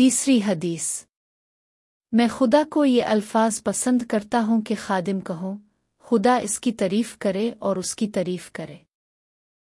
تیسری حدیث۔ میں خدا کو یہ الفاظ پسند کرتا ہوں کہ خادم کہو، خدا اس کی تعریف کرے اور اس کی تعریف کرے۔